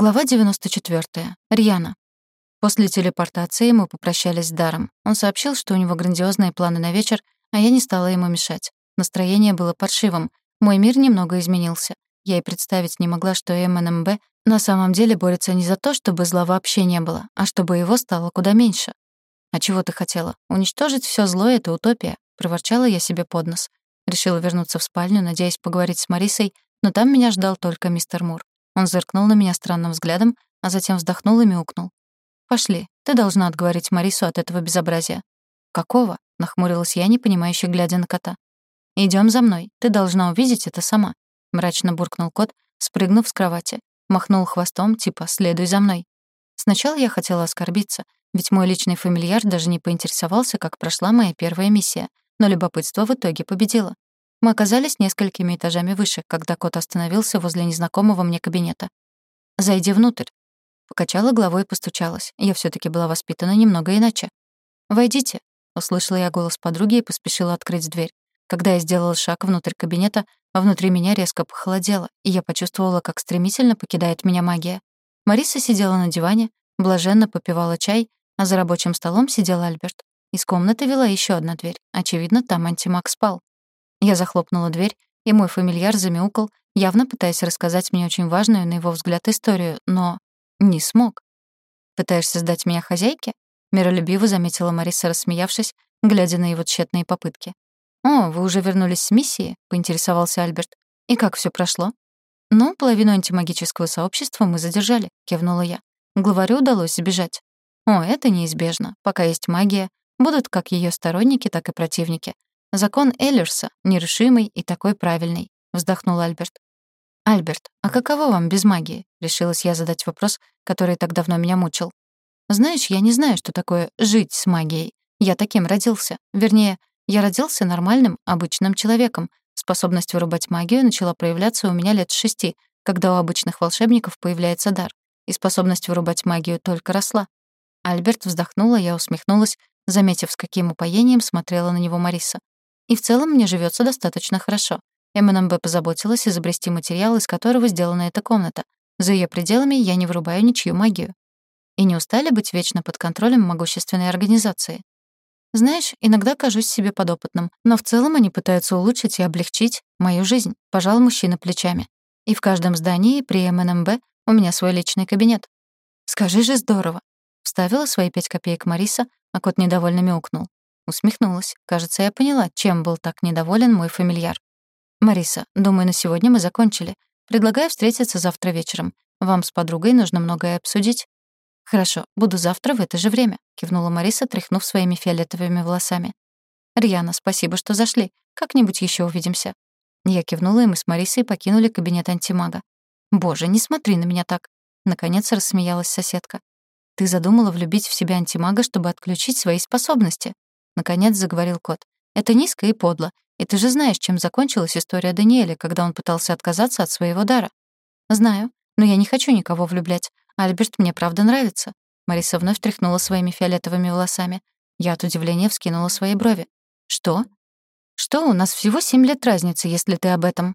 Глава 94. Рьяна. После телепортации мы попрощались с Даром. Он сообщил, что у него грандиозные планы на вечер, а я не стала ему мешать. Настроение было паршивым. Мой мир немного изменился. Я и представить не могла, что МНМБ на самом деле борется не за то, чтобы зла вообще не было, а чтобы его стало куда меньше. «А чего ты хотела? Уничтожить все зло — это утопия», — проворчала я себе под нос. Решила вернуться в спальню, надеясь поговорить с Марисой, но там меня ждал только мистер Мур. Он зыркнул на меня странным взглядом, а затем вздохнул и мяукнул. «Пошли, ты должна отговорить Марису от этого безобразия». «Какого?» — нахмурилась я, непонимающе глядя на кота. Идем за мной, ты должна увидеть это сама», — мрачно буркнул кот, спрыгнув с кровати. Махнул хвостом, типа «следуй за мной». Сначала я хотела оскорбиться, ведь мой личный фамильяр даже не поинтересовался, как прошла моя первая миссия, но любопытство в итоге победило. Мы оказались несколькими этажами выше, когда кот остановился возле незнакомого мне кабинета. «Зайди внутрь». Покачала головой и постучалась. Я все таки была воспитана немного иначе. «Войдите», — услышала я голос подруги и поспешила открыть дверь. Когда я сделала шаг внутрь кабинета, внутри меня резко похолодело, и я почувствовала, как стремительно покидает меня магия. Мариса сидела на диване, блаженно попивала чай, а за рабочим столом сидел Альберт. Из комнаты вела еще одна дверь. Очевидно, там антимаг спал. Я захлопнула дверь, и мой фамильяр замяукал, явно пытаясь рассказать мне очень важную, на его взгляд, историю, но не смог. «Пытаешься сдать меня хозяйке?» — миролюбиво заметила Мариса, рассмеявшись, глядя на его тщетные попытки. «О, вы уже вернулись с миссии?» — поинтересовался Альберт. «И как все прошло?» «Ну, половину антимагического сообщества мы задержали», — кивнула я. Главарю удалось сбежать. «О, это неизбежно. Пока есть магия, будут как ее сторонники, так и противники. Закон Эллерса нерушимый и такой правильный, вздохнул Альберт. Альберт, а каково вам без магии? решилась я задать вопрос, который так давно меня мучил. Знаешь, я не знаю, что такое жить с магией. Я таким родился. Вернее, я родился нормальным, обычным человеком. Способность вырубать магию начала проявляться у меня лет шести, когда у обычных волшебников появляется дар. И способность вырубать магию только росла. Альберт вздохнула, я усмехнулась, заметив, с каким упоением смотрела на него Мариса. И в целом мне живется достаточно хорошо. МНМБ позаботилась изобрести материал, из которого сделана эта комната. За ее пределами я не вырубаю ничью магию. И не устали быть вечно под контролем могущественной организации? Знаешь, иногда кажусь себе подопытным, но в целом они пытаются улучшить и облегчить мою жизнь, пожал мужчина плечами. И в каждом здании при МНМБ у меня свой личный кабинет. Скажи же здорово. Вставила свои пять копеек Мариса, а кот недовольно мяукнул. Усмехнулась. Кажется, я поняла, чем был так недоволен мой фамильяр. «Мариса, думаю, на сегодня мы закончили. Предлагаю встретиться завтра вечером. Вам с подругой нужно многое обсудить». «Хорошо, буду завтра в это же время», — кивнула Мариса, тряхнув своими фиолетовыми волосами. «Рьяна, спасибо, что зашли. Как-нибудь еще увидимся». Я кивнула, и мы с Марисой покинули кабинет антимага. «Боже, не смотри на меня так!» Наконец рассмеялась соседка. «Ты задумала влюбить в себя антимага, чтобы отключить свои способности?» Наконец заговорил кот. «Это низко и подло. И ты же знаешь, чем закончилась история Даниэля, когда он пытался отказаться от своего дара». «Знаю. Но я не хочу никого влюблять. Альберт мне правда нравится». Мариса вновь тряхнула своими фиолетовыми волосами. Я от удивления вскинула свои брови. «Что?» «Что, у нас всего семь лет разницы, если ты об этом?»